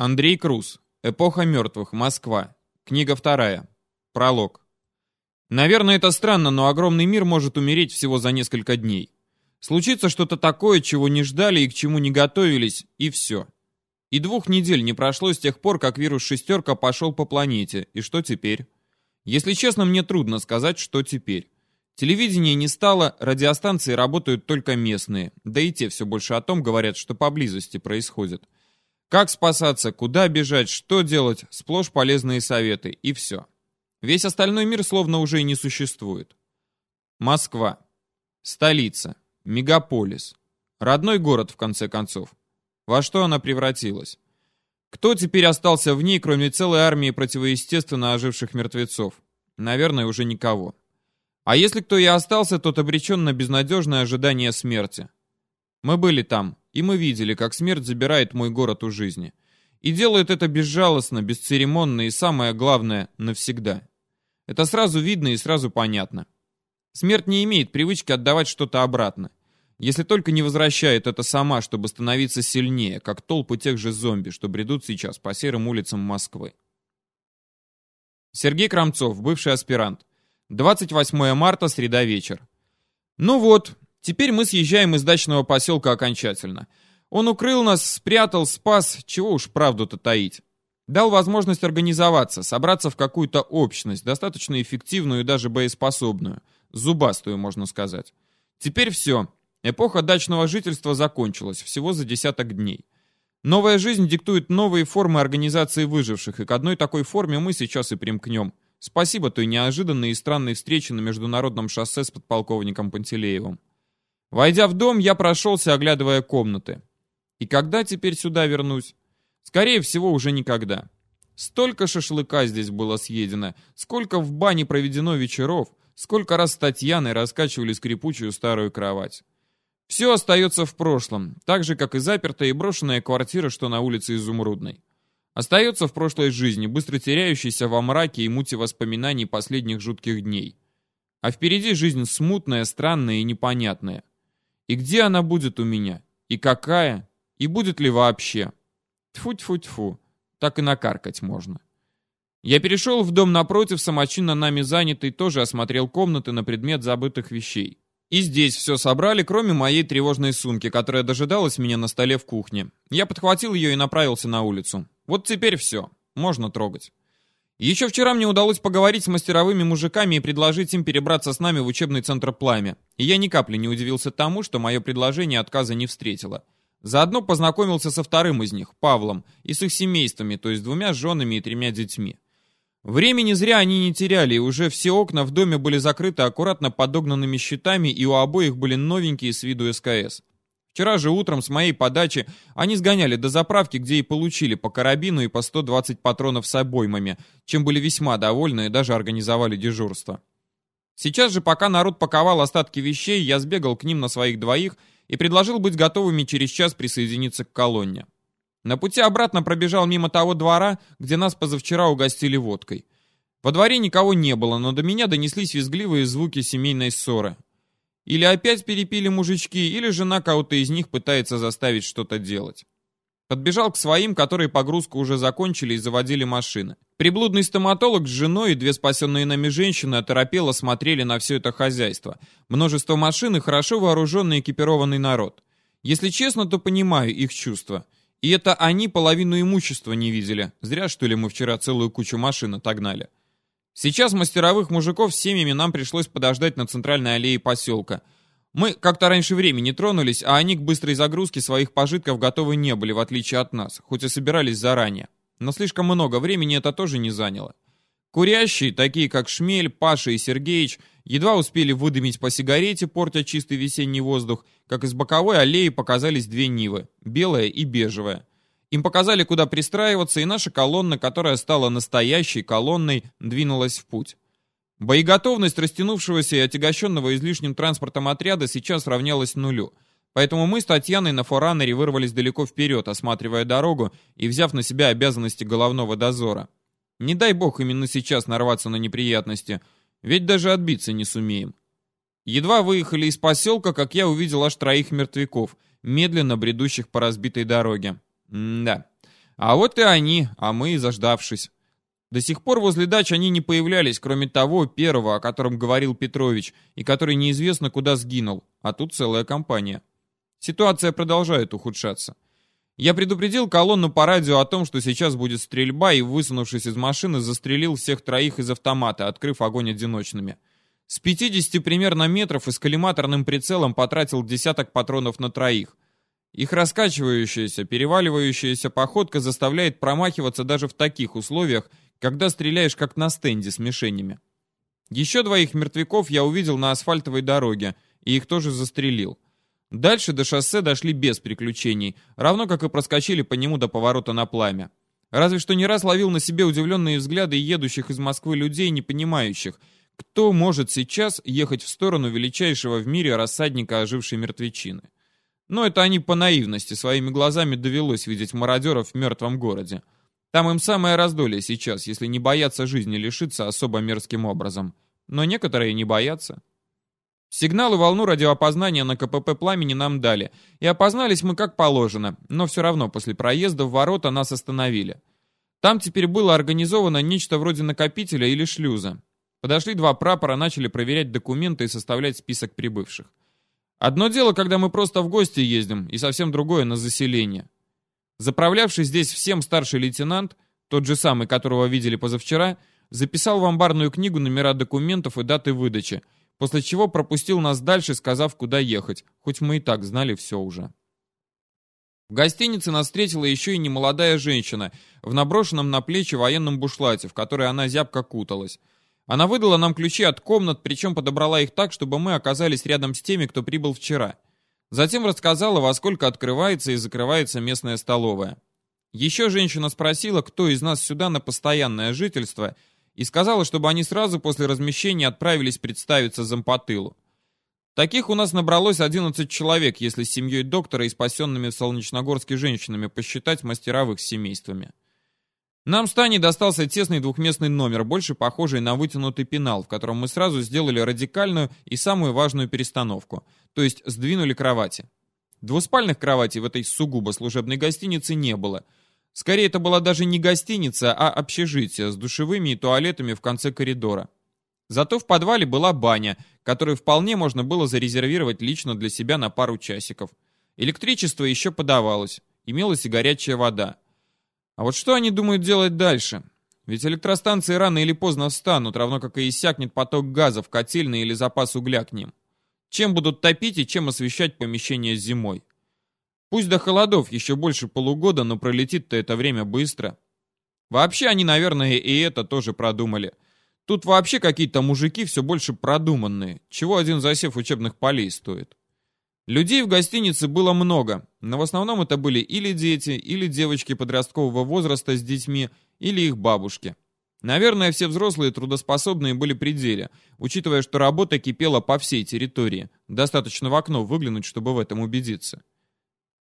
Андрей Круз. Эпоха мертвых. Москва. Книга вторая. Пролог. Наверное, это странно, но огромный мир может умереть всего за несколько дней. Случится что-то такое, чего не ждали и к чему не готовились, и все. И двух недель не прошло с тех пор, как вирус «шестерка» пошел по планете. И что теперь? Если честно, мне трудно сказать, что теперь. Телевидения не стало, радиостанции работают только местные, да и те все больше о том говорят, что поблизости происходит. Как спасаться, куда бежать, что делать, сплошь полезные советы, и все. Весь остальной мир словно уже и не существует. Москва. Столица. Мегаполис. Родной город, в конце концов. Во что она превратилась? Кто теперь остался в ней, кроме целой армии противоестественно оживших мертвецов? Наверное, уже никого. А если кто и остался, тот обречен на безнадежное ожидание смерти. Мы были там, и мы видели, как смерть забирает мой город у жизни. И делает это безжалостно, бесцеремонно и, самое главное, навсегда. Это сразу видно и сразу понятно. Смерть не имеет привычки отдавать что-то обратно. Если только не возвращает это сама, чтобы становиться сильнее, как толпы тех же зомби, что бредут сейчас по серым улицам Москвы. Сергей Крамцов, бывший аспирант. 28 марта, среда вечер. Ну вот, Теперь мы съезжаем из дачного поселка окончательно. Он укрыл нас, спрятал, спас, чего уж правду-то таить. Дал возможность организоваться, собраться в какую-то общность, достаточно эффективную и даже боеспособную. Зубастую, можно сказать. Теперь все. Эпоха дачного жительства закончилась, всего за десяток дней. Новая жизнь диктует новые формы организации выживших, и к одной такой форме мы сейчас и примкнем. Спасибо той неожиданной и странной встрече на международном шоссе с подполковником Пантелеевым. Войдя в дом, я прошелся, оглядывая комнаты. И когда теперь сюда вернусь? Скорее всего, уже никогда. Столько шашлыка здесь было съедено, сколько в бане проведено вечеров, сколько раз с Татьяной раскачивали скрипучую старую кровать. Все остается в прошлом, так же, как и запертая и брошенная квартира, что на улице Изумрудной. Остается в прошлой жизни, быстро теряющейся во мраке и муте воспоминаний последних жутких дней. А впереди жизнь смутная, странная и непонятная. И где она будет у меня? И какая? И будет ли вообще? Тьфу-тьфу-тьфу. Так и накаркать можно. Я перешел в дом напротив, самочинно нами занятый, тоже осмотрел комнаты на предмет забытых вещей. И здесь все собрали, кроме моей тревожной сумки, которая дожидалась меня на столе в кухне. Я подхватил ее и направился на улицу. Вот теперь все. Можно трогать. Еще вчера мне удалось поговорить с мастеровыми мужиками и предложить им перебраться с нами в учебный центр «Пламя». И я ни капли не удивился тому, что мое предложение отказа не встретило. Заодно познакомился со вторым из них, Павлом, и с их семействами, то есть двумя женами и тремя детьми. Времени зря они не теряли, и уже все окна в доме были закрыты аккуратно подогнанными щитами, и у обоих были новенькие с виду СКС. Вчера же утром с моей подачи они сгоняли до заправки, где и получили по карабину и по 120 патронов с обоймами, чем были весьма довольны и даже организовали дежурство. Сейчас же, пока народ паковал остатки вещей, я сбегал к ним на своих двоих и предложил быть готовыми через час присоединиться к колонне. На пути обратно пробежал мимо того двора, где нас позавчера угостили водкой. Во дворе никого не было, но до меня донеслись визгливые звуки семейной ссоры. Или опять перепили мужички, или жена кого-то из них пытается заставить что-то делать. Подбежал к своим, которые погрузку уже закончили и заводили машины. Приблудный стоматолог с женой и две спасенные нами женщины оторопело смотрели на все это хозяйство. Множество машин и хорошо вооруженный экипированный народ. Если честно, то понимаю их чувства. И это они половину имущества не видели. Зря, что ли, мы вчера целую кучу машин отогнали. Сейчас мастеровых мужиков с семьями нам пришлось подождать на центральной аллее поселка. Мы как-то раньше времени тронулись, а они к быстрой загрузке своих пожитков готовы не были, в отличие от нас, хоть и собирались заранее. Но слишком много времени это тоже не заняло. Курящие, такие как Шмель, Паша и Сергеич, едва успели выдымить по сигарете, портя чистый весенний воздух, как из боковой аллеи показались две Нивы, белая и бежевая. Им показали, куда пристраиваться, и наша колонна, которая стала настоящей колонной, двинулась в путь. Боеготовность растянувшегося и отягощенного излишним транспортом отряда сейчас равнялась нулю. Поэтому мы с Татьяной на форанере вырвались далеко вперед, осматривая дорогу и взяв на себя обязанности головного дозора. Не дай бог именно сейчас нарваться на неприятности, ведь даже отбиться не сумеем. Едва выехали из поселка, как я увидел аж троих мертвяков, медленно бредущих по разбитой дороге. Да. А вот и они, а мы заждавшись. До сих пор возле дач они не появлялись, кроме того первого, о котором говорил Петрович, и который неизвестно куда сгинул, а тут целая компания. Ситуация продолжает ухудшаться. Я предупредил колонну по радио о том, что сейчас будет стрельба, и, высунувшись из машины, застрелил всех троих из автомата, открыв огонь одиночными. С 50 примерно метров и с коллиматорным прицелом потратил десяток патронов на троих. Их раскачивающаяся, переваливающаяся походка заставляет промахиваться даже в таких условиях, когда стреляешь как на стенде с мишенями. Еще двоих мертвяков я увидел на асфальтовой дороге, и их тоже застрелил. Дальше до шоссе дошли без приключений, равно как и проскочили по нему до поворота на пламя. Разве что не раз ловил на себе удивленные взгляды едущих из Москвы людей, не понимающих, кто может сейчас ехать в сторону величайшего в мире рассадника ожившей мертвечины. Но это они по наивности своими глазами довелось видеть мародеров в мертвом городе. Там им самое раздолье сейчас, если не боятся жизни лишиться особо мерзким образом. Но некоторые не боятся. Сигналы волну радиоопознания на КПП пламени нам дали, и опознались мы как положено, но все равно после проезда в ворота нас остановили. Там теперь было организовано нечто вроде накопителя или шлюза. Подошли два прапора, начали проверять документы и составлять список прибывших. Одно дело, когда мы просто в гости ездим, и совсем другое на заселение. Заправлявший здесь всем старший лейтенант, тот же самый, которого видели позавчера, записал в амбарную книгу номера документов и даты выдачи – после чего пропустил нас дальше, сказав, куда ехать, хоть мы и так знали все уже. В гостинице нас встретила еще и немолодая женщина в наброшенном на плечи военном бушлате, в который она зябко куталась. Она выдала нам ключи от комнат, причем подобрала их так, чтобы мы оказались рядом с теми, кто прибыл вчера. Затем рассказала, во сколько открывается и закрывается местная столовая. Еще женщина спросила, кто из нас сюда на постоянное жительство – и сказала, чтобы они сразу после размещения отправились представиться зампотылу. Таких у нас набралось 11 человек, если с семьей доктора и спасенными в Солнечногорске женщинами посчитать мастеровых с семействами. Нам с Таней достался тесный двухместный номер, больше похожий на вытянутый пенал, в котором мы сразу сделали радикальную и самую важную перестановку, то есть сдвинули кровати. Двуспальных кроватей в этой сугубо служебной гостинице не было – Скорее, это была даже не гостиница, а общежитие с душевыми и туалетами в конце коридора. Зато в подвале была баня, которую вполне можно было зарезервировать лично для себя на пару часиков. Электричество еще подавалось, имелась и горячая вода. А вот что они думают делать дальше? Ведь электростанции рано или поздно встанут, равно как и иссякнет поток газа в котельной или запас угля к ним. Чем будут топить и чем освещать помещение зимой? Пусть до холодов еще больше полугода, но пролетит-то это время быстро. Вообще они, наверное, и это тоже продумали. Тут вообще какие-то мужики все больше продуманные, чего один засев учебных полей стоит. Людей в гостинице было много, но в основном это были или дети, или девочки подросткового возраста с детьми, или их бабушки. Наверное, все взрослые трудоспособные были при деле, учитывая, что работа кипела по всей территории. Достаточно в окно выглянуть, чтобы в этом убедиться.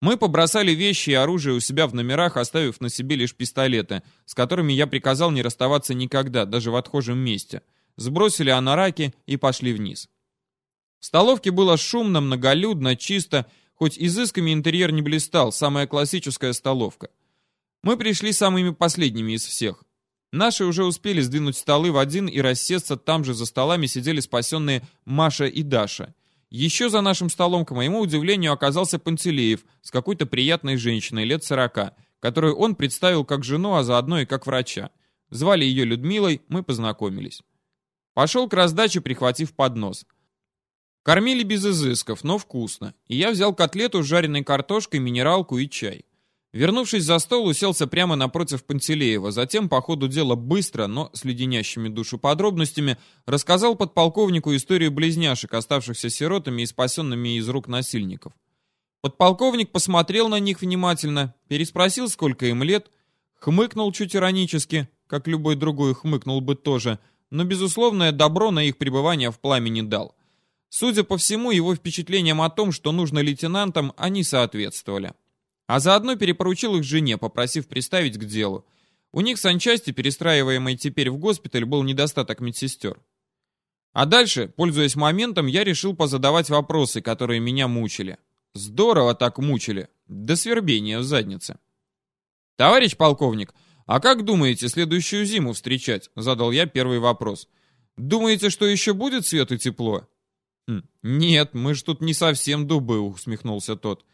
Мы побросали вещи и оружие у себя в номерах, оставив на себе лишь пистолеты, с которыми я приказал не расставаться никогда, даже в отхожем месте. Сбросили анараки и пошли вниз. В столовке было шумно, многолюдно, чисто, хоть изысками интерьер не блистал, самая классическая столовка. Мы пришли самыми последними из всех. Наши уже успели сдвинуть столы в один и рассесться, там же за столами сидели спасенные Маша и Даша — еще за нашим столом, к моему удивлению, оказался Пантелеев с какой-то приятной женщиной лет сорока, которую он представил как жену, а заодно и как врача. Звали ее Людмилой, мы познакомились. Пошел к раздаче, прихватив поднос. Кормили без изысков, но вкусно, и я взял котлету с жареной картошкой, минералку и чай. Вернувшись за стол, уселся прямо напротив Пантелеева, затем по ходу дела быстро, но с леденящими душу подробностями, рассказал подполковнику историю близняшек, оставшихся сиротами и спасенными из рук насильников. Подполковник посмотрел на них внимательно, переспросил, сколько им лет, хмыкнул чуть иронически, как любой другой хмыкнул бы тоже, но безусловное добро на их пребывание в пламени дал. Судя по всему, его впечатлениям о том, что нужно лейтенантам, они соответствовали. А заодно перепоручил их жене, попросив приставить к делу. У них в санчасти, перестраиваемой теперь в госпиталь, был недостаток медсестер. А дальше, пользуясь моментом, я решил позадавать вопросы, которые меня мучили. Здорово так мучили. До свербения в заднице. Товарищ полковник, а как думаете следующую зиму встречать? Задал я первый вопрос. Думаете, что еще будет свет и тепло? Нет, мы ж тут не совсем дубы, усмехнулся тот.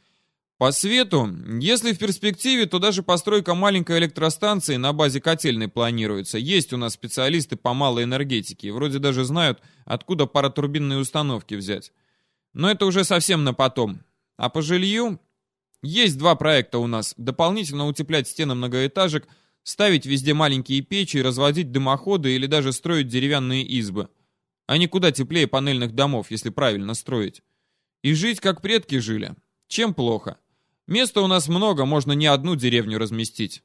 По свету, если в перспективе, то даже постройка маленькой электростанции на базе котельной планируется. Есть у нас специалисты по малой энергетике, вроде даже знают, откуда паратурбинные установки взять. Но это уже совсем на потом. А по жилью есть два проекта у нас. Дополнительно утеплять стены многоэтажек, ставить везде маленькие печи, разводить дымоходы или даже строить деревянные избы. А никуда теплее панельных домов, если правильно строить. И жить, как предки жили. Чем плохо? Места у нас много, можно не одну деревню разместить.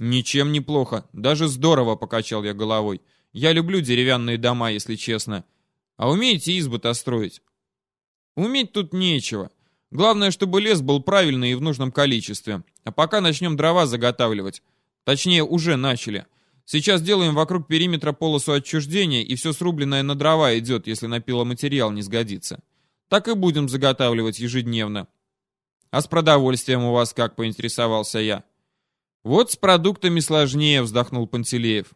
Ничем не плохо, даже здорово, покачал я головой. Я люблю деревянные дома, если честно. А умеете избы-то строить? Уметь тут нечего. Главное, чтобы лес был правильный и в нужном количестве. А пока начнем дрова заготавливать. Точнее, уже начали. Сейчас делаем вокруг периметра полосу отчуждения, и все срубленное на дрова идет, если на пиломатериал не сгодится. Так и будем заготавливать ежедневно. А с продовольствием у вас как, поинтересовался я. Вот с продуктами сложнее, вздохнул Пантелеев.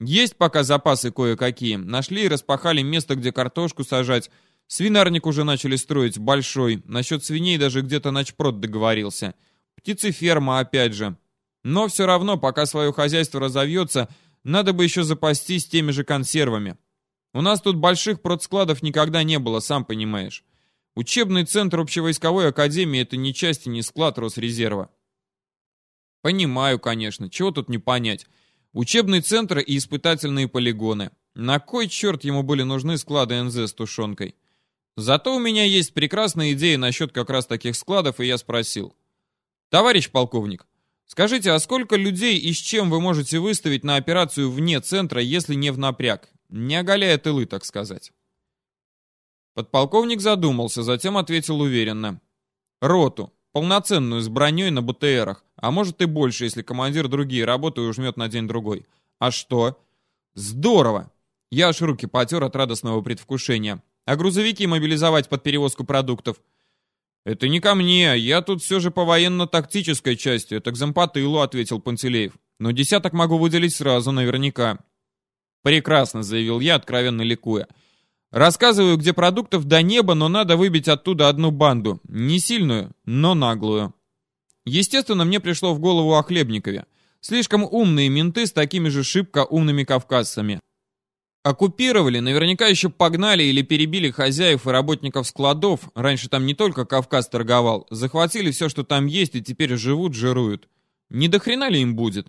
Есть пока запасы кое-какие. Нашли и распахали место, где картошку сажать. Свинарник уже начали строить, большой. Насчет свиней даже где-то начпрод договорился. Птицеферма опять же. Но все равно, пока свое хозяйство разовьется, надо бы еще запастись теми же консервами. У нас тут больших продскладов никогда не было, сам понимаешь. Учебный центр общевойсковой академии — это не часть и не склад Росрезерва. Понимаю, конечно, чего тут не понять. Учебный центр и испытательные полигоны. На кой черт ему были нужны склады НЗ с тушенкой? Зато у меня есть прекрасная идея насчет как раз таких складов, и я спросил. Товарищ полковник, скажите, а сколько людей и с чем вы можете выставить на операцию вне центра, если не в напряг? Не оголяя тылы, так сказать. Подполковник задумался, затем ответил уверенно. «Роту. Полноценную, с броней на БТРах. А может и больше, если командир другие работы ужмет на день-другой. А что?» «Здорово!» Я аж руки потер от радостного предвкушения. «А грузовики мобилизовать под перевозку продуктов?» «Это не ко мне, я тут все же по военно-тактической части, это к зампотылу», — ответил Пантелеев. «Но десяток могу выделить сразу, наверняка». «Прекрасно», — заявил я, откровенно ликуя. Рассказываю, где продуктов до неба, но надо выбить оттуда одну банду. Не сильную, но наглую. Естественно, мне пришло в голову о Хлебникове. Слишком умные менты с такими же шибко умными кавказцами. Оккупировали, наверняка еще погнали или перебили хозяев и работников складов. Раньше там не только Кавказ торговал. Захватили все, что там есть, и теперь живут, жируют. Не до хрена ли им будет?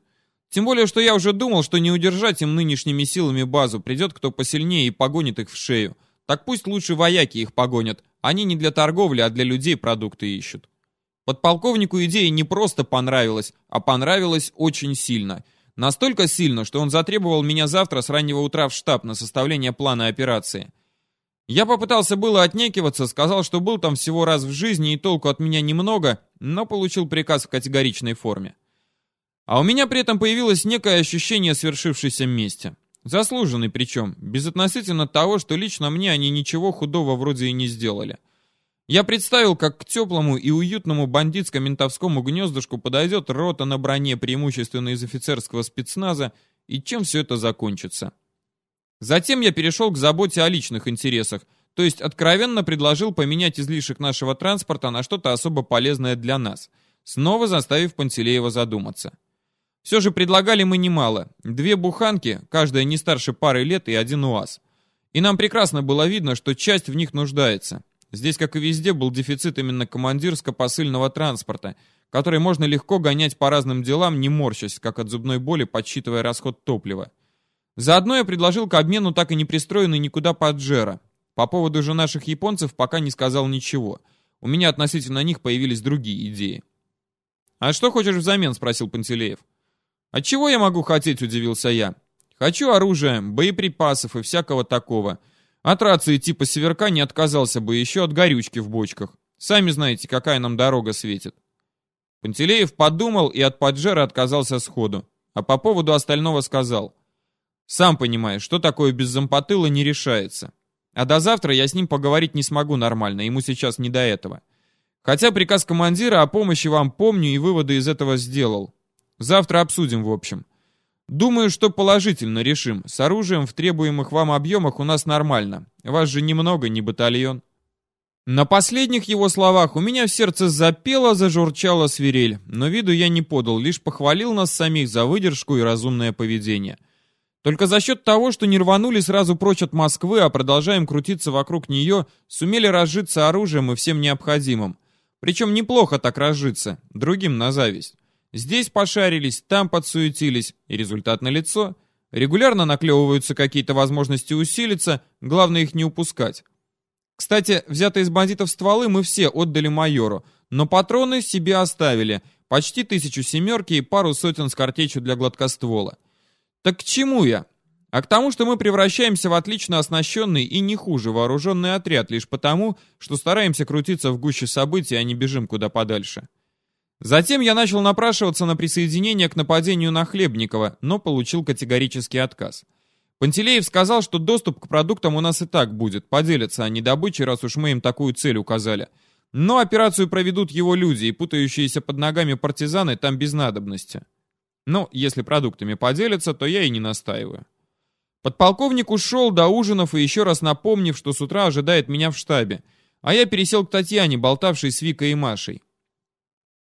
Тем более, что я уже думал, что не удержать им нынешними силами базу, придет кто посильнее и погонит их в шею. Так пусть лучше вояки их погонят. Они не для торговли, а для людей продукты ищут. Подполковнику идея не просто понравилась, а понравилась очень сильно. Настолько сильно, что он затребовал меня завтра с раннего утра в штаб на составление плана операции. Я попытался было отнекиваться, сказал, что был там всего раз в жизни и толку от меня немного, но получил приказ в категоричной форме. А у меня при этом появилось некое ощущение свершившейся мести. Заслуженный причем, безотносительно того, что лично мне они ничего худого вроде и не сделали. Я представил, как к теплому и уютному бандитско-ментовскому гнездышку подойдет рота на броне, преимущественно из офицерского спецназа, и чем все это закончится. Затем я перешел к заботе о личных интересах, то есть откровенно предложил поменять излишек нашего транспорта на что-то особо полезное для нас, снова заставив Пантелеева задуматься. Все же предлагали мы немало. Две буханки, каждая не старше пары лет и один УАЗ. И нам прекрасно было видно, что часть в них нуждается. Здесь, как и везде, был дефицит именно командирско-посыльного транспорта, который можно легко гонять по разным делам, не морщась, как от зубной боли, подсчитывая расход топлива. Заодно я предложил к обмену так и не пристроенный никуда Паджеро. По поводу же наших японцев пока не сказал ничего. У меня относительно них появились другие идеи. «А что хочешь взамен?» — спросил Пантелеев. «А чего я могу хотеть?» — удивился я. «Хочу оружия, боеприпасов и всякого такого. От рации типа «Северка» не отказался бы еще от горючки в бочках. Сами знаете, какая нам дорога светит». Пантелеев подумал и от поджера отказался сходу. А по поводу остального сказал. «Сам понимаешь, что такое без зампотыла не решается. А до завтра я с ним поговорить не смогу нормально, ему сейчас не до этого. Хотя приказ командира о помощи вам помню и выводы из этого сделал. Завтра обсудим, в общем. Думаю, что положительно решим. С оружием в требуемых вам объемах у нас нормально. Вас же немного, не батальон. На последних его словах у меня в сердце запело, зажурчала свирель, но виду я не подал, лишь похвалил нас самих за выдержку и разумное поведение. Только за счет того, что не рванули сразу прочь от Москвы, а продолжаем крутиться вокруг нее, сумели разжиться оружием и всем необходимым. Причем неплохо так разжиться, другим на зависть. Здесь пошарились, там подсуетились, и результат налицо. Регулярно наклевываются какие-то возможности усилиться, главное их не упускать. Кстати, взятые из бандитов стволы мы все отдали майору, но патроны себе оставили, почти тысячу семерки и пару сотен с картечью для гладкоствола. Так к чему я? А к тому, что мы превращаемся в отлично оснащенный и не хуже вооруженный отряд лишь потому, что стараемся крутиться в гуще событий, а не бежим куда подальше. Затем я начал напрашиваться на присоединение к нападению на Хлебникова, но получил категорический отказ. Пантелеев сказал, что доступ к продуктам у нас и так будет, поделятся они добычей, раз уж мы им такую цель указали. Но операцию проведут его люди, и путающиеся под ногами партизаны там без надобности. Ну, если продуктами поделятся, то я и не настаиваю. Подполковник ушел до ужинов и еще раз напомнив, что с утра ожидает меня в штабе, а я пересел к Татьяне, болтавшей с Викой и Машей.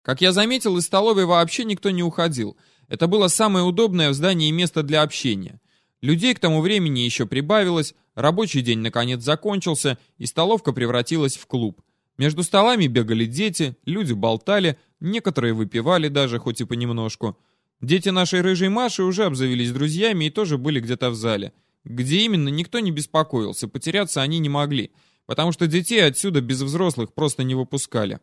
Как я заметил, из столовой вообще никто не уходил. Это было самое удобное в здании место для общения. Людей к тому времени еще прибавилось, рабочий день наконец закончился, и столовка превратилась в клуб. Между столами бегали дети, люди болтали, некоторые выпивали даже, хоть и понемножку. Дети нашей рыжей Маши уже обзавелись друзьями и тоже были где-то в зале. Где именно, никто не беспокоился, потеряться они не могли, потому что детей отсюда без взрослых просто не выпускали.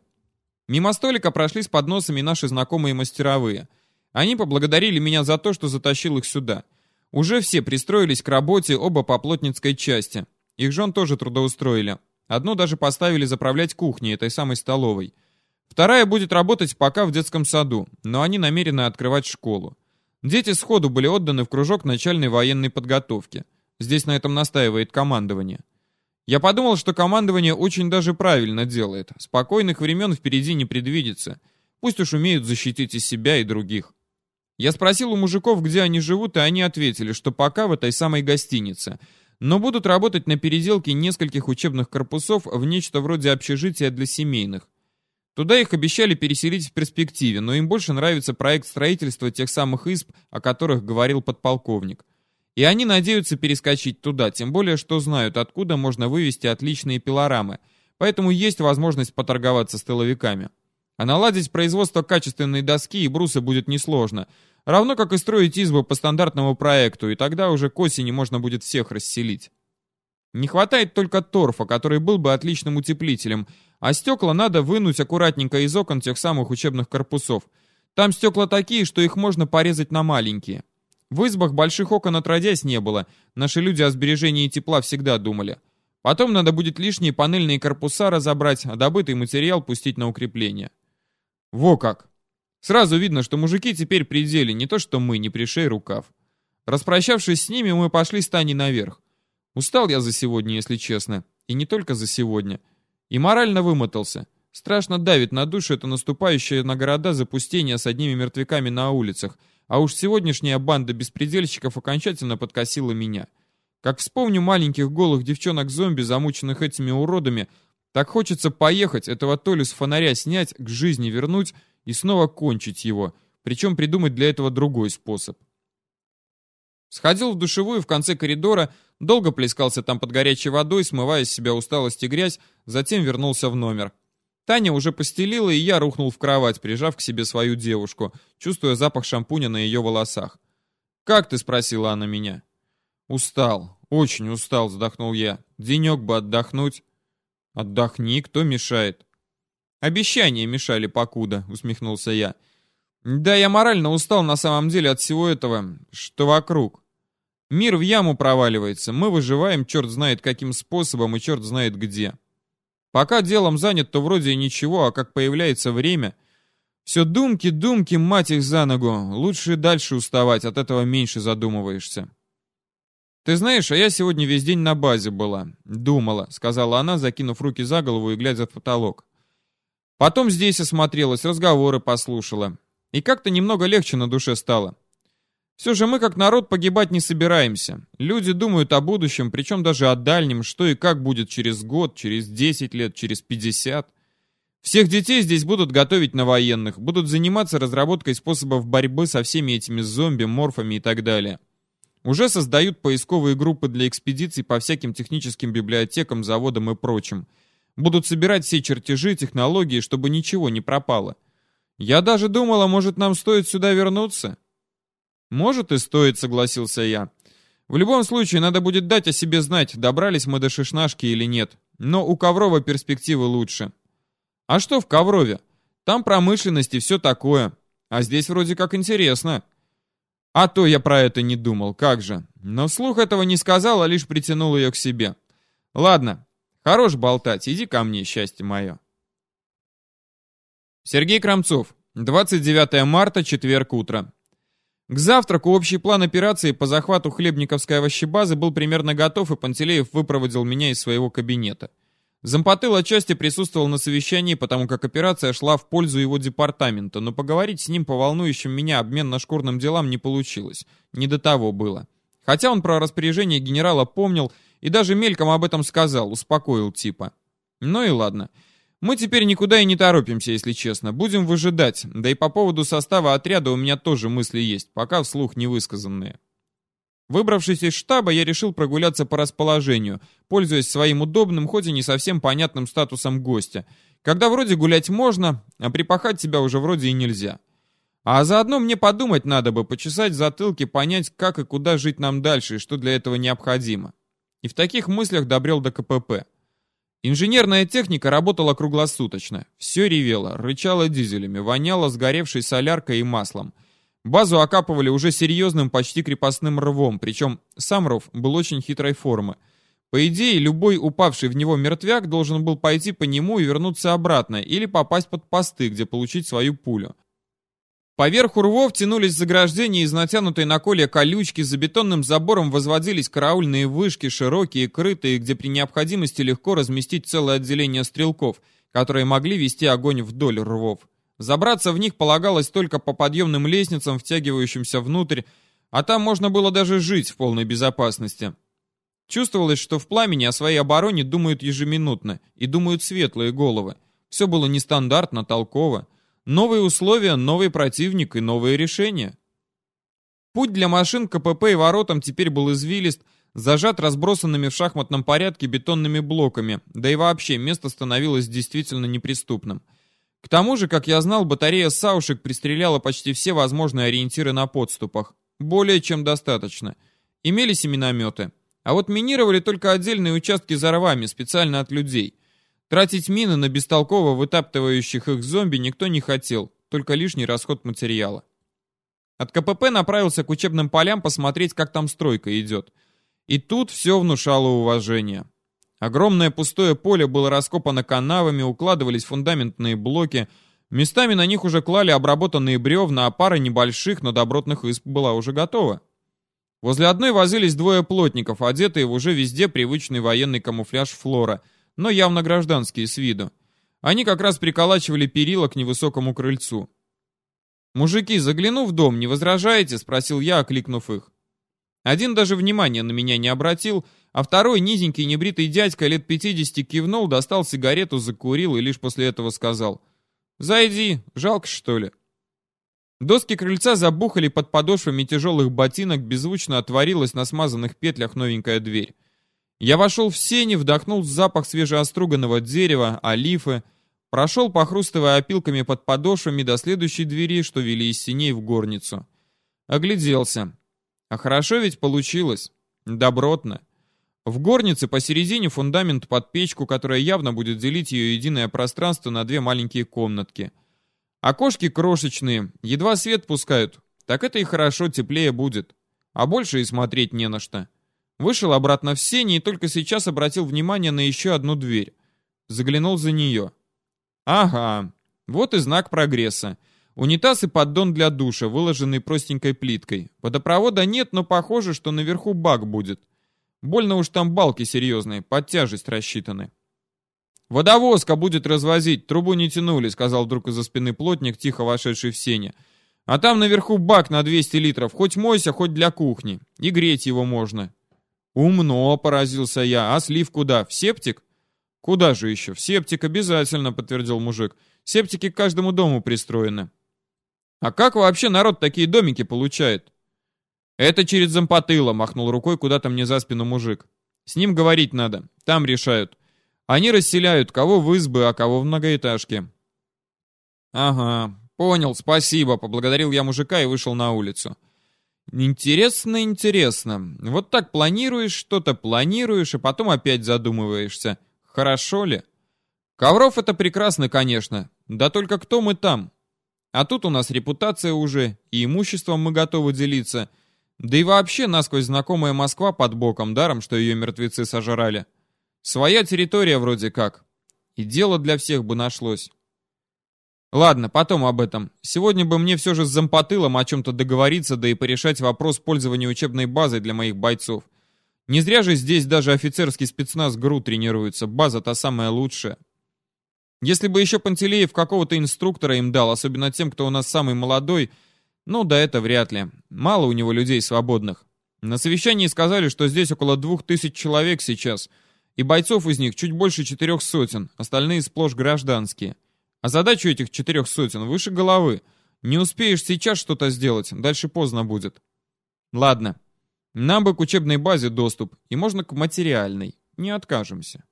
Мимо столика прошли с подносами наши знакомые мастеровые. Они поблагодарили меня за то, что затащил их сюда. Уже все пристроились к работе, оба по плотницкой части. Их жен тоже трудоустроили. Одну даже поставили заправлять кухней этой самой столовой. Вторая будет работать пока в детском саду, но они намерены открывать школу. Дети сходу были отданы в кружок начальной военной подготовки. Здесь на этом настаивает командование. Я подумал, что командование очень даже правильно делает. Спокойных времен впереди не предвидится. Пусть уж умеют защитить и себя, и других. Я спросил у мужиков, где они живут, и они ответили, что пока в этой самой гостинице. Но будут работать на переделке нескольких учебных корпусов в нечто вроде общежития для семейных. Туда их обещали переселить в перспективе, но им больше нравится проект строительства тех самых изб, о которых говорил подполковник. И они надеются перескочить туда, тем более, что знают, откуда можно вывести отличные пилорамы, поэтому есть возможность поторговаться с тыловиками. А наладить производство качественной доски и бруса будет несложно, равно как и строить избу по стандартному проекту, и тогда уже к осени можно будет всех расселить. Не хватает только торфа, который был бы отличным утеплителем, а стекла надо вынуть аккуратненько из окон тех самых учебных корпусов. Там стекла такие, что их можно порезать на маленькие. В избах больших окон отродясь не было. Наши люди о сбережении тепла всегда думали. Потом надо будет лишние панельные корпуса разобрать, а добытый материал пустить на укрепление. Во как! Сразу видно, что мужики теперь при не то что мы, не пришей рукав. Распрощавшись с ними, мы пошли с Таней наверх. Устал я за сегодня, если честно. И не только за сегодня. И морально вымотался. Страшно давит на душу это наступающее на города запустение с одними мертвяками на улицах — а уж сегодняшняя банда беспредельщиков окончательно подкосила меня. Как вспомню маленьких голых девчонок-зомби, замученных этими уродами, так хочется поехать, этого Толю с фонаря снять, к жизни вернуть и снова кончить его, причем придумать для этого другой способ. Сходил в душевую в конце коридора, долго плескался там под горячей водой, смывая с себя усталость и грязь, затем вернулся в номер. Таня уже постелила, и я рухнул в кровать, прижав к себе свою девушку, чувствуя запах шампуня на ее волосах. «Как ты?» — спросила она меня. «Устал, очень устал», — вздохнул я. «Денек бы отдохнуть». «Отдохни, кто мешает?» «Обещания мешали покуда», — усмехнулся я. «Да, я морально устал на самом деле от всего этого, что вокруг. Мир в яму проваливается, мы выживаем черт знает каким способом и черт знает где». Пока делом занят, то вроде и ничего, а как появляется время... Все думки, думки, мать их за ногу. Лучше дальше уставать, от этого меньше задумываешься. «Ты знаешь, а я сегодня весь день на базе была. Думала», — сказала она, закинув руки за голову и глядя в потолок. Потом здесь осмотрелась, разговоры послушала. И как-то немного легче на душе стало. Все же мы как народ погибать не собираемся. Люди думают о будущем, причем даже о дальнем, что и как будет через год, через 10 лет, через 50. Всех детей здесь будут готовить на военных, будут заниматься разработкой способов борьбы со всеми этими зомби, морфами и так далее. Уже создают поисковые группы для экспедиций по всяким техническим библиотекам, заводам и прочим. Будут собирать все чертежи, технологии, чтобы ничего не пропало. Я даже думала, может, нам стоит сюда вернуться? Может и стоит, согласился я. В любом случае, надо будет дать о себе знать, добрались мы до Шишнашки или нет. Но у Коврова перспективы лучше. А что в Коврове? Там промышленность и все такое. А здесь вроде как интересно. А то я про это не думал, как же. Но вслух этого не сказал, а лишь притянул ее к себе. Ладно, хорош болтать, иди ко мне, счастье мое. Сергей Крамцов, 29 марта, четверг утро. К завтраку общий план операции по захвату Хлебниковской овощебазы был примерно готов, и Пантелеев выпроводил меня из своего кабинета. Зампотыл отчасти присутствовал на совещании, потому как операция шла в пользу его департамента, но поговорить с ним по волнующим меня обмен на шкурным делам не получилось. Не до того было. Хотя он про распоряжение генерала помнил и даже мельком об этом сказал, успокоил типа. Ну и ладно. Мы теперь никуда и не торопимся, если честно. Будем выжидать. Да и по поводу состава отряда у меня тоже мысли есть, пока вслух не высказанные. Выбравшись из штаба, я решил прогуляться по расположению, пользуясь своим удобным, хоть и не совсем понятным статусом гостя. Когда вроде гулять можно, а припахать себя уже вроде и нельзя. А заодно мне подумать надо бы, почесать затылки, понять, как и куда жить нам дальше, и что для этого необходимо. И в таких мыслях добрел до КПП. Инженерная техника работала круглосуточно. Все ревело, рычало дизелями, воняло сгоревшей соляркой и маслом. Базу окапывали уже серьезным, почти крепостным рвом, причем сам ров был очень хитрой формы. По идее, любой упавший в него мертвяк должен был пойти по нему и вернуться обратно, или попасть под посты, где получить свою пулю. Поверху рвов тянулись заграждения из натянутой на коле колючки, за бетонным забором возводились караульные вышки, широкие, крытые, где при необходимости легко разместить целое отделение стрелков, которые могли вести огонь вдоль рвов. Забраться в них полагалось только по подъемным лестницам, втягивающимся внутрь, а там можно было даже жить в полной безопасности. Чувствовалось, что в пламени о своей обороне думают ежеминутно, и думают светлые головы. Все было нестандартно, толково. Новые условия, новый противник и новые решения. Путь для машин КПП и воротам теперь был извилист, зажат разбросанными в шахматном порядке бетонными блоками, да и вообще место становилось действительно неприступным. К тому же, как я знал, батарея саушек пристреляла почти все возможные ориентиры на подступах. Более чем достаточно. Имелись и минометы. А вот минировали только отдельные участки за рвами, специально от людей – Тратить мины на бестолково вытаптывающих их зомби никто не хотел, только лишний расход материала. От КПП направился к учебным полям посмотреть, как там стройка идет. И тут все внушало уважение. Огромное пустое поле было раскопано канавами, укладывались фундаментные блоки, местами на них уже клали обработанные бревна, а пара небольших, но добротных исп была уже готова. Возле одной возились двое плотников, одетые в уже везде привычный военный камуфляж флора — но явно гражданские с виду. Они как раз приколачивали перила к невысокому крыльцу. «Мужики, загляну в дом, не возражаете?» — спросил я, окликнув их. Один даже внимания на меня не обратил, а второй, низенький небритый дядька лет 50 кивнул, достал сигарету, закурил и лишь после этого сказал. «Зайди, жалко что ли?» Доски крыльца забухали под подошвами тяжелых ботинок, беззвучно отворилась на смазанных петлях новенькая дверь. Я вошел в сени, вдохнул запах свежеоструганного дерева, олифы, прошел, похрустывая опилками под подошвами до следующей двери, что вели из синей в горницу. Огляделся. А хорошо ведь получилось. Добротно. В горнице посередине фундамент под печку, которая явно будет делить ее единое пространство на две маленькие комнатки. Окошки крошечные, едва свет пускают. Так это и хорошо, теплее будет. А больше и смотреть не на что. Вышел обратно в сени и только сейчас обратил внимание на еще одну дверь. Заглянул за нее. Ага, вот и знак прогресса. Унитаз и поддон для душа, выложенный простенькой плиткой. Водопровода нет, но похоже, что наверху бак будет. Больно уж там балки серьезные, под тяжесть рассчитаны. «Водовозка будет развозить, трубу не тянули», — сказал вдруг из-за спины плотник, тихо вошедший в сене. А там наверху бак на 200 литров, хоть мойся, хоть для кухни. И греть его можно. Умно, поразился я. А слив куда? В септик? Куда же еще? В септик обязательно, подтвердил мужик. Септики к каждому дому пристроены. А как вообще народ такие домики получает? Это через зампотыло, махнул рукой куда-то мне за спину мужик. С ним говорить надо, там решают. Они расселяют, кого в избы, а кого в многоэтажке. Ага, понял, спасибо, поблагодарил я мужика и вышел на улицу. Интересно, интересно. Вот так планируешь, что-то планируешь, и потом опять задумываешься. Хорошо ли? Ковров это прекрасно, конечно. Да только кто мы там? А тут у нас репутация уже, и имуществом мы готовы делиться. Да и вообще насквозь знакомая Москва под боком, даром, что ее мертвецы сожрали. Своя территория вроде как. И дело для всех бы нашлось. Ладно, потом об этом. Сегодня бы мне все же с зампотылом о чем-то договориться, да и порешать вопрос пользования учебной базой для моих бойцов. Не зря же здесь даже офицерский спецназ ГРУ тренируется, база та самая лучшая. Если бы еще Пантелеев какого-то инструктора им дал, особенно тем, кто у нас самый молодой, ну да это вряд ли. Мало у него людей свободных. На совещании сказали, что здесь около двух тысяч человек сейчас, и бойцов из них чуть больше четырех сотен, остальные сплошь гражданские. А задачу этих четырех сотен выше головы. Не успеешь сейчас что-то сделать, дальше поздно будет. Ладно. Нам бы к учебной базе доступ, и можно к материальной. Не откажемся.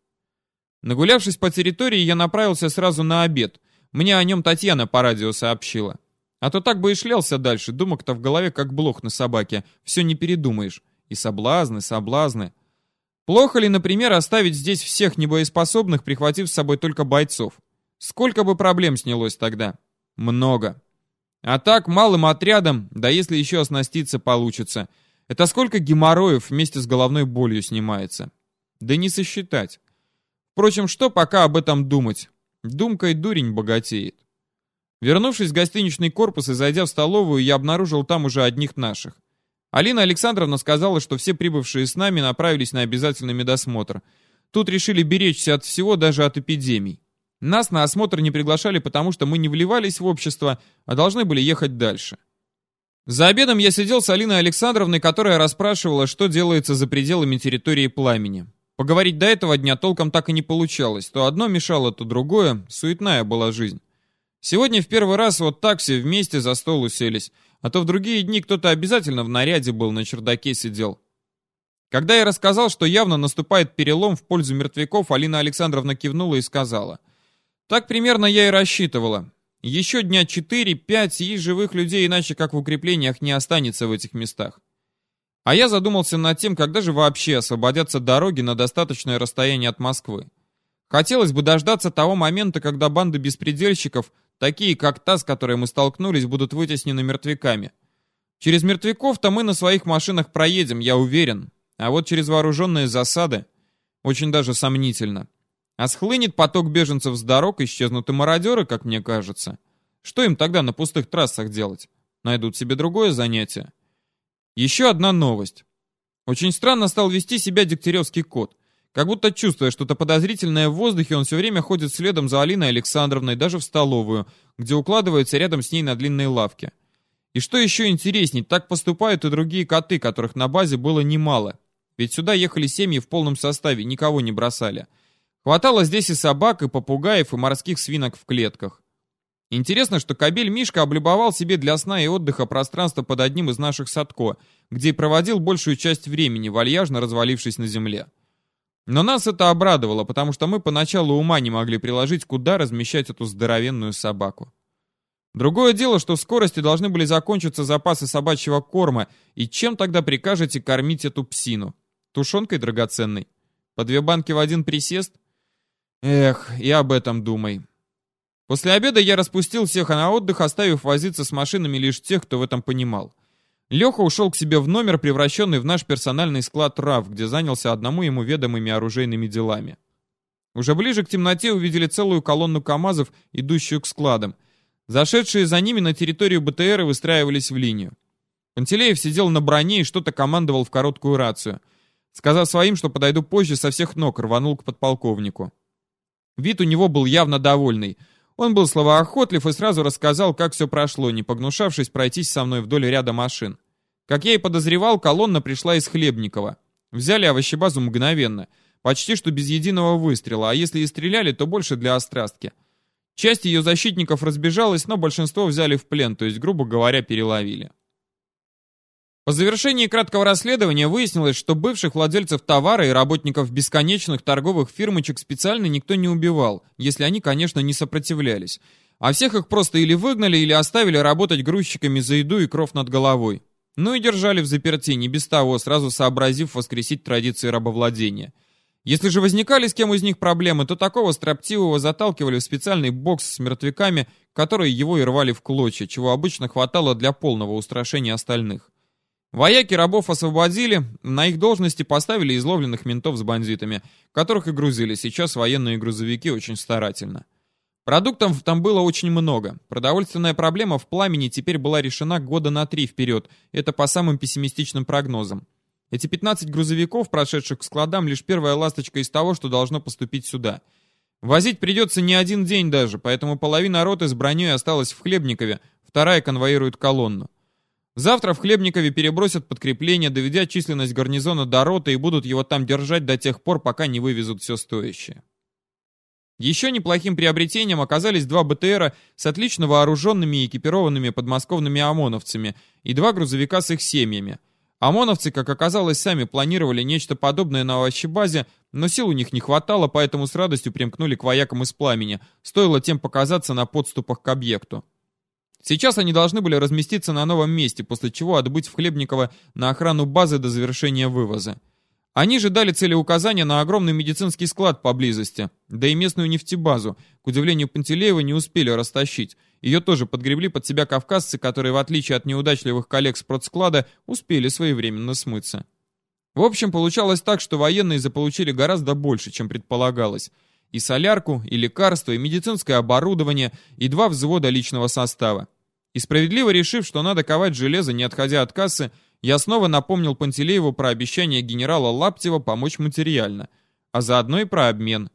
Нагулявшись по территории, я направился сразу на обед. Мне о нем Татьяна по радио сообщила. А то так бы и шлялся дальше, думок-то в голове как блох на собаке. Все не передумаешь. И соблазны, соблазны. Плохо ли, например, оставить здесь всех небоеспособных, прихватив с собой только бойцов? Сколько бы проблем снялось тогда? Много. А так, малым отрядом, да если еще оснаститься получится. Это сколько геморроев вместе с головной болью снимается. Да не сосчитать. Впрочем, что пока об этом думать? Думкой дурень богатеет. Вернувшись в гостиничный корпус и зайдя в столовую, я обнаружил там уже одних наших. Алина Александровна сказала, что все прибывшие с нами направились на обязательный медосмотр. Тут решили беречься от всего, даже от эпидемий. Нас на осмотр не приглашали, потому что мы не вливались в общество, а должны были ехать дальше. За обедом я сидел с Алиной Александровной, которая расспрашивала, что делается за пределами территории пламени. Поговорить до этого дня толком так и не получалось. То одно мешало, то другое. Суетная была жизнь. Сегодня в первый раз вот так все вместе за стол уселись. А то в другие дни кто-то обязательно в наряде был, на чердаке сидел. Когда я рассказал, что явно наступает перелом в пользу мертвяков, Алина Александровна кивнула и сказала — так примерно я и рассчитывала. Еще дня 4-5 и живых людей иначе как в укреплениях не останется в этих местах. А я задумался над тем, когда же вообще освободятся дороги на достаточное расстояние от Москвы. Хотелось бы дождаться того момента, когда банды беспредельщиков, такие как та, с которой мы столкнулись, будут вытеснены мертвяками. Через мертвяков-то мы на своих машинах проедем, я уверен. А вот через вооруженные засады очень даже сомнительно. А схлынет поток беженцев с дорог, исчезнут и мародеры, как мне кажется. Что им тогда на пустых трассах делать? Найдут себе другое занятие. Еще одна новость. Очень странно стал вести себя Дегтяревский кот. Как будто чувствуя что-то подозрительное в воздухе, он все время ходит следом за Алиной Александровной, даже в столовую, где укладывается рядом с ней на длинной лавке. И что еще интересней, так поступают и другие коты, которых на базе было немало. Ведь сюда ехали семьи в полном составе, никого не бросали. Хватало здесь и собак, и попугаев, и морских свинок в клетках. Интересно, что кобель Мишка облюбовал себе для сна и отдыха пространство под одним из наших садко, где и проводил большую часть времени, вальяжно развалившись на земле. Но нас это обрадовало, потому что мы поначалу ума не могли приложить, куда размещать эту здоровенную собаку. Другое дело, что в скорости должны были закончиться запасы собачьего корма, и чем тогда прикажете кормить эту псину? Тушенкой драгоценной? По две банки в один присест? Эх, и об этом думай. После обеда я распустил всех на отдых, оставив возиться с машинами лишь тех, кто в этом понимал. Леха ушел к себе в номер, превращенный в наш персональный склад трав, где занялся одному ему ведомыми оружейными делами. Уже ближе к темноте увидели целую колонну КАМАЗов, идущую к складам. Зашедшие за ними на территорию БТР выстраивались в линию. Пантелеев сидел на броне и что-то командовал в короткую рацию. Сказав своим, что подойду позже, со всех ног рванул к подполковнику. Вид у него был явно довольный. Он был словоохотлив и сразу рассказал, как все прошло, не погнушавшись пройтись со мной вдоль ряда машин. Как я и подозревал, колонна пришла из Хлебникова. Взяли овощебазу мгновенно, почти что без единого выстрела, а если и стреляли, то больше для острастки. Часть ее защитников разбежалась, но большинство взяли в плен, то есть, грубо говоря, переловили. По завершении краткого расследования выяснилось, что бывших владельцев товара и работников бесконечных торговых фирмочек специально никто не убивал, если они, конечно, не сопротивлялись. А всех их просто или выгнали, или оставили работать грузчиками за еду и кров над головой. Ну и держали в заперти, не без того, сразу сообразив воскресить традиции рабовладения. Если же возникали с кем из них проблемы, то такого строптивого заталкивали в специальный бокс с мертвяками, которые его и рвали в клочья, чего обычно хватало для полного устрашения остальных. Вояки рабов освободили, на их должности поставили изловленных ментов с бандитами, которых и грузили сейчас военные грузовики очень старательно. Продуктов там было очень много. Продовольственная проблема в пламени теперь была решена года на три вперед, это по самым пессимистичным прогнозам. Эти 15 грузовиков, прошедших к складам, лишь первая ласточка из того, что должно поступить сюда. Возить придется не один день даже, поэтому половина роты с броней осталась в Хлебникове, вторая конвоирует колонну. Завтра в Хлебникове перебросят подкрепление, доведя численность гарнизона до роты и будут его там держать до тех пор, пока не вывезут все стоящее. Еще неплохим приобретением оказались два БТРа с отлично вооруженными и экипированными подмосковными ОМОНовцами и два грузовика с их семьями. ОМОНовцы, как оказалось, сами планировали нечто подобное на овощебазе, но сил у них не хватало, поэтому с радостью примкнули к воякам из пламени, стоило тем показаться на подступах к объекту. Сейчас они должны были разместиться на новом месте, после чего отбыть в Хлебниково на охрану базы до завершения вывоза. Они же дали целеуказания на огромный медицинский склад поблизости, да и местную нефтебазу. К удивлению Пантелеева не успели растащить. Ее тоже подгребли под себя кавказцы, которые, в отличие от неудачливых коллег с продсклада, успели своевременно смыться. В общем, получалось так, что военные заполучили гораздо больше, чем предполагалось. И солярку, и лекарства, и медицинское оборудование, и два взвода личного состава. И справедливо решив, что надо ковать железо, не отходя от кассы, я снова напомнил Пантелееву про обещание генерала Лаптева помочь материально, а заодно и про обмен.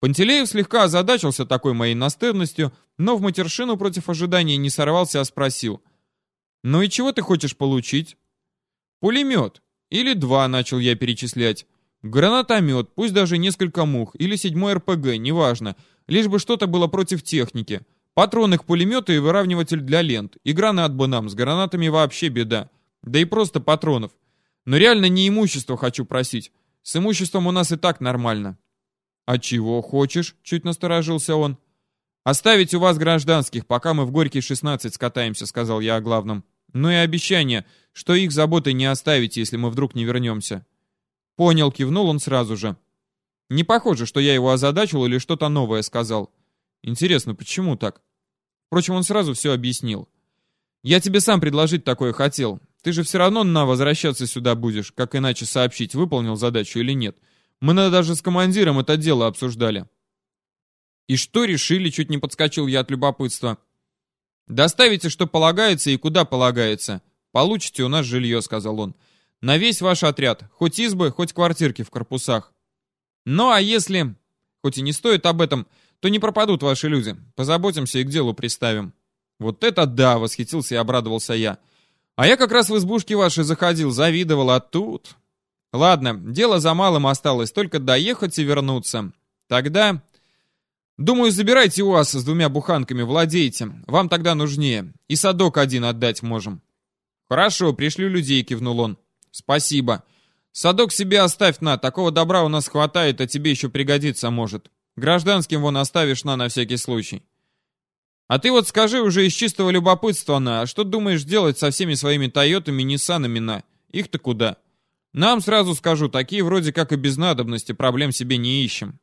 Пантелеев слегка озадачился такой моей настырностью, но в матершину против ожидания не сорвался, а спросил. «Ну и чего ты хочешь получить?» «Пулемет. Или два», — начал я перечислять. «Гранатомет, пусть даже несколько мух, или седьмой РПГ, неважно, лишь бы что-то было против техники». Патроны к пулемету и выравниватель для лент. И гранат бы нам, с гранатами вообще беда. Да и просто патронов. Но реально не имущество хочу просить. С имуществом у нас и так нормально. А чего хочешь? Чуть насторожился он. Оставить у вас гражданских, пока мы в Горький 16 скатаемся, сказал я о главном. Ну и обещание, что их заботы не оставите, если мы вдруг не вернемся. Понял, кивнул он сразу же. Не похоже, что я его озадачил или что-то новое сказал. Интересно, почему так? Впрочем, он сразу все объяснил. «Я тебе сам предложить такое хотел. Ты же все равно на возвращаться сюда будешь, как иначе сообщить, выполнил задачу или нет. Мы даже с командиром это дело обсуждали». «И что решили?» — чуть не подскочил я от любопытства. «Доставите, что полагается и куда полагается. Получите у нас жилье», — сказал он. «На весь ваш отряд. Хоть избы, хоть квартирки в корпусах. Ну а если... Хоть и не стоит об этом, то не пропадут ваши люди. Позаботимся и к делу приставим». «Вот это да!» — восхитился и обрадовался я. «А я как раз в избушке вашей заходил, завидовал, а тут...» «Ладно, дело за малым осталось, только доехать и вернуться. Тогда...» «Думаю, забирайте у вас с двумя буханками, владейте. Вам тогда нужнее. И садок один отдать можем». «Хорошо, пришлю людей», — кивнул он. «Спасибо. Садок себе оставь на, такого добра у нас хватает, а тебе еще пригодится может. Гражданским вон оставишь на на всякий случай. А ты вот скажи уже из чистого любопытства на, а что думаешь делать со всеми своими Тойотами, Ниссанами на? Их-то куда? Нам сразу скажу, такие вроде как и без надобности, проблем себе не ищем.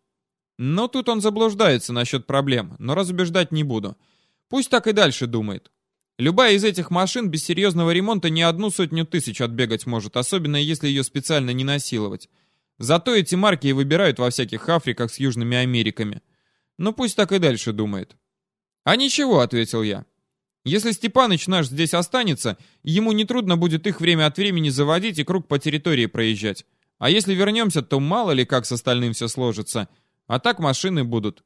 Но тут он заблуждается насчет проблем, но разубеждать не буду. Пусть так и дальше думает. Любая из этих машин без серьезного ремонта не одну сотню тысяч отбегать может, особенно если ее специально не насиловать. Зато эти марки и выбирают во всяких Африках с Южными Америками. Ну пусть так и дальше думает. А ничего, ответил я. Если Степаныч наш здесь останется, ему нетрудно будет их время от времени заводить и круг по территории проезжать. А если вернемся, то мало ли как с остальным все сложится. А так машины будут.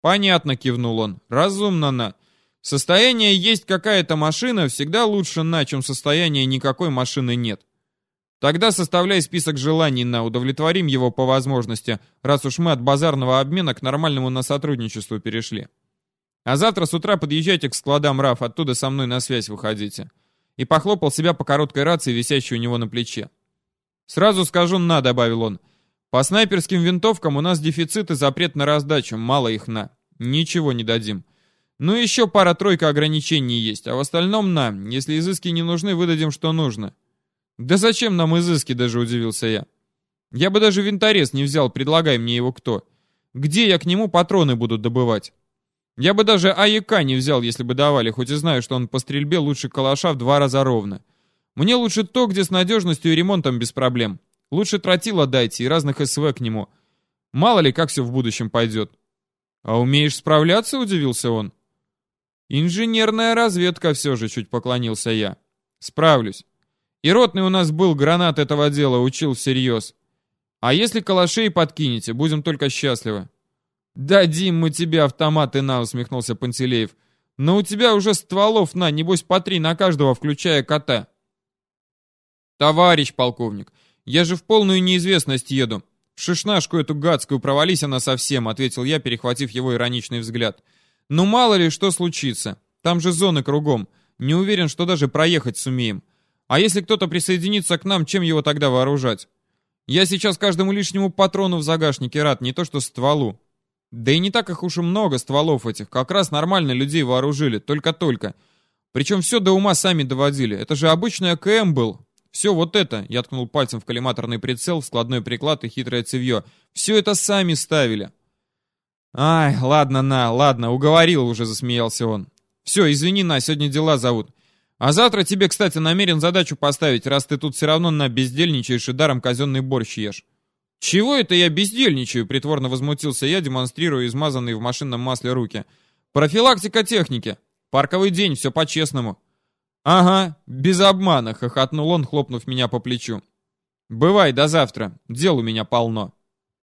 Понятно, кивнул он. Разумно на. Состояние есть какая-то машина всегда лучше на, чем состояние никакой машины нет. Тогда составляй список желаний на, удовлетворим его по возможности, раз уж мы от базарного обмена к нормальному на сотрудничеству перешли. А завтра с утра подъезжайте к складам РАФ, оттуда со мной на связь выходите. И похлопал себя по короткой рации, висящей у него на плече. Сразу скажу «на», добавил он. По снайперским винтовкам у нас дефицит и запрет на раздачу, мало их на. Ничего не дадим. Ну еще пара-тройка ограничений есть, а в остальном на. Если изыски не нужны, выдадим, что нужно. «Да зачем нам изыски?» — даже удивился я. «Я бы даже винторез не взял, предлагай мне его кто. Где я к нему патроны буду добывать?» «Я бы даже АЕК не взял, если бы давали, хоть и знаю, что он по стрельбе лучше калаша в два раза ровно. Мне лучше то, где с надежностью и ремонтом без проблем. Лучше тротила дайте и разных СВ к нему. Мало ли, как все в будущем пойдет». «А умеешь справляться?» — удивился он. «Инженерная разведка все же», — чуть поклонился я. «Справлюсь. И ротный у нас был, гранат этого дела, учил всерьез. А если калашей подкинете, будем только счастливы. «Дадим мы тебе автоматы на», — усмехнулся Пантелеев. «Но у тебя уже стволов на, небось, по три на каждого, включая кота». «Товарищ полковник, я же в полную неизвестность еду. В шишнашку эту гадскую провались она совсем», — ответил я, перехватив его ироничный взгляд. «Ну мало ли, что случится. Там же зоны кругом. Не уверен, что даже проехать сумеем. А если кто-то присоединится к нам, чем его тогда вооружать? Я сейчас каждому лишнему патрону в загашнике рад, не то что стволу. Да и не так их уж и много стволов этих, как раз нормально людей вооружили, только-только. Причем все до ума сами доводили, это же обычный АКМ был. Все вот это, я ткнул пальцем в коллиматорный прицел, складной приклад и хитрое цевье, все это сами ставили. Ай, ладно, на, ладно, уговорил уже, засмеялся он. Все, извини, на, сегодня дела зовут. А завтра тебе, кстати, намерен задачу поставить, раз ты тут все равно на бездельничаешь и даром казенный борщ ешь. Чего это я бездельничаю? Притворно возмутился я, демонстрируя измазанные в машинном масле руки. Профилактика техники. Парковый день, все по-честному. Ага, без обмана, хохотнул он, хлопнув меня по плечу. Бывай, до завтра. Дел у меня полно.